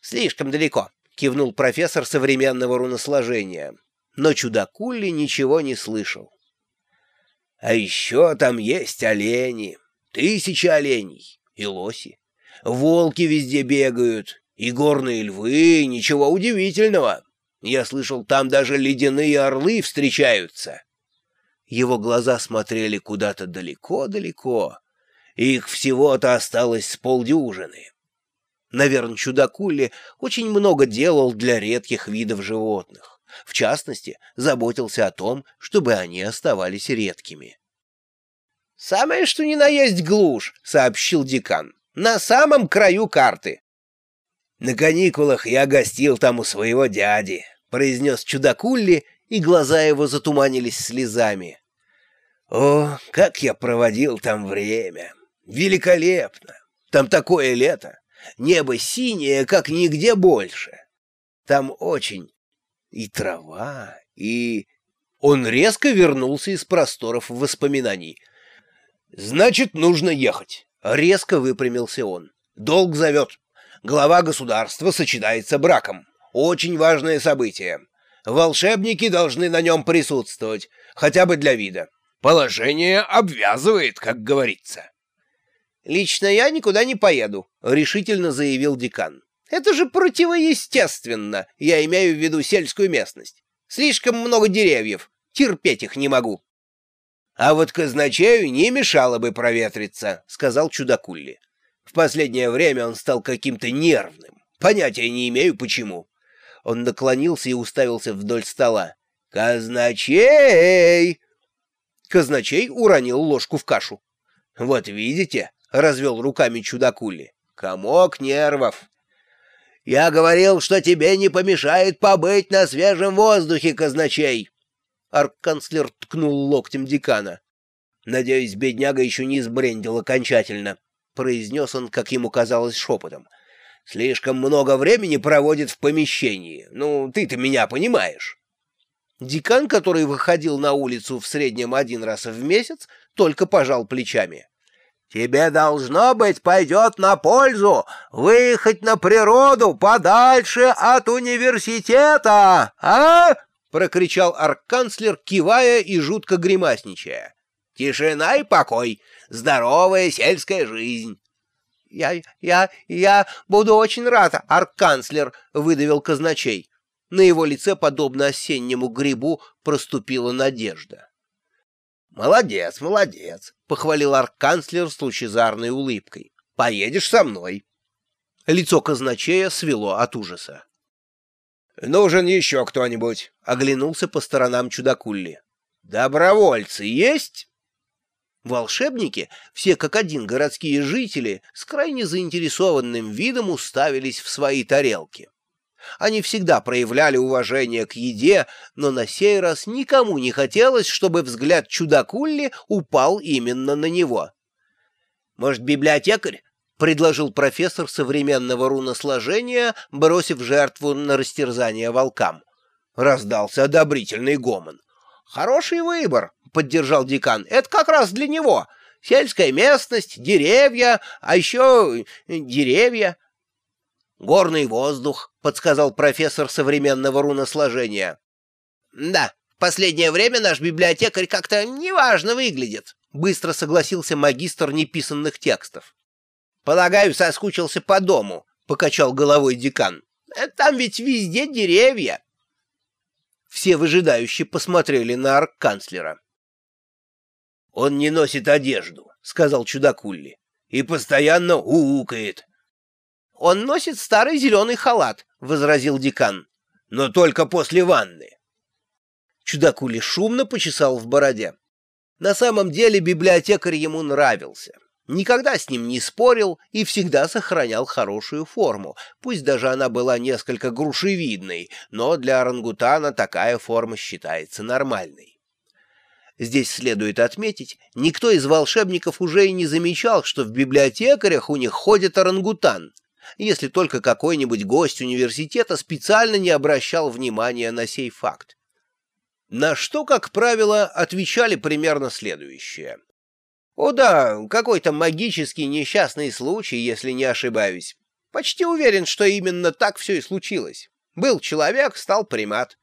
«Слишком далеко», — кивнул профессор современного руносложения. Но чудакули ничего не слышал. «А еще там есть олени, тысячи оленей и лоси. Волки везде бегают, и горные львы, ничего удивительного. Я слышал, там даже ледяные орлы встречаются». Его глаза смотрели куда-то далеко-далеко. Их всего-то осталось с полдюжины. Наверное, чудакули очень много делал для редких видов животных. В частности, заботился о том, чтобы они оставались редкими. «Самое что ни на есть глушь», — сообщил декан. «На самом краю карты». «На каникулах я гостил там у своего дяди», — произнес чудакулли, и глаза его затуманились слезами. О, как я проводил там время! Великолепно! Там такое лето! Небо синее, как нигде больше! Там очень... и трава, и... Он резко вернулся из просторов воспоминаний. «Значит, нужно ехать!» — резко выпрямился он. «Долг зовет. Глава государства сочетается браком. Очень важное событие. Волшебники должны на нем присутствовать, хотя бы для вида. Положение обвязывает, как говорится. «Лично я никуда не поеду», — решительно заявил декан. «Это же противоестественно, я имею в виду сельскую местность. Слишком много деревьев, терпеть их не могу». «А вот казначею не мешало бы проветриться», — сказал чудакулли. «В последнее время он стал каким-то нервным. Понятия не имею, почему». Он наклонился и уставился вдоль стола. «Казначей!» Казначей уронил ложку в кашу. «Вот видите?» — развел руками чудакули. «Комок нервов». «Я говорил, что тебе не помешает побыть на свежем воздухе, казначей!» Арканцлер ткнул локтем декана. «Надеюсь, бедняга еще не сбрендил окончательно», — произнес он, как ему казалось, шепотом. «Слишком много времени проводит в помещении. Ну, ты-то меня понимаешь». Декан, который выходил на улицу в среднем один раз в месяц, только пожал плечами. «Тебе, должно быть, пойдет на пользу выехать на природу подальше от университета, а?» — прокричал арканцлер, кивая и жутко гримасничая. «Тишина и покой, здоровая сельская жизнь». «Я, я, я буду очень рад, арканцлер», — выдавил казначей. На его лице, подобно осеннему грибу, проступила надежда. «Молодец, молодец!» — похвалил арканцлер с лучезарной улыбкой. «Поедешь со мной!» Лицо казначея свело от ужаса. «Нужен еще кто-нибудь!» — оглянулся по сторонам чудакулли. «Добровольцы есть?» Волшебники, все как один городские жители, с крайне заинтересованным видом уставились в свои тарелки. Они всегда проявляли уважение к еде, но на сей раз никому не хотелось, чтобы взгляд чудакулли упал именно на него. «Может, библиотекарь?» — предложил профессор современного руносложения, бросив жертву на растерзание волкам. Раздался одобрительный гомон. «Хороший выбор», — поддержал декан. «Это как раз для него. Сельская местность, деревья, а еще деревья». «Горный воздух», — подсказал профессор современного руносложения. «Да, в последнее время наш библиотекарь как-то неважно выглядит», — быстро согласился магистр неписанных текстов. «Полагаю, соскучился по дому», — покачал головой декан. «Э, «Там ведь везде деревья». Все выжидающие посмотрели на арк-канцлера. «Он не носит одежду», — сказал чудакулли, — «и постоянно уукает. «Он носит старый зеленый халат», — возразил декан. «Но только после ванны». Чудакули шумно почесал в бороде. На самом деле библиотекарь ему нравился. Никогда с ним не спорил и всегда сохранял хорошую форму, пусть даже она была несколько грушевидной, но для орангутана такая форма считается нормальной. Здесь следует отметить, никто из волшебников уже и не замечал, что в библиотекарях у них ходит орангутан если только какой-нибудь гость университета специально не обращал внимания на сей факт. На что, как правило, отвечали примерно следующее. «О да, какой-то магический несчастный случай, если не ошибаюсь. Почти уверен, что именно так все и случилось. Был человек, стал примат.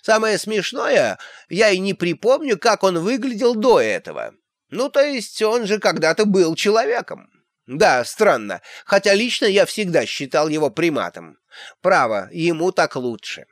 Самое смешное, я и не припомню, как он выглядел до этого. Ну, то есть он же когда-то был человеком». Да, странно, хотя лично я всегда считал его приматом. Право, ему так лучше.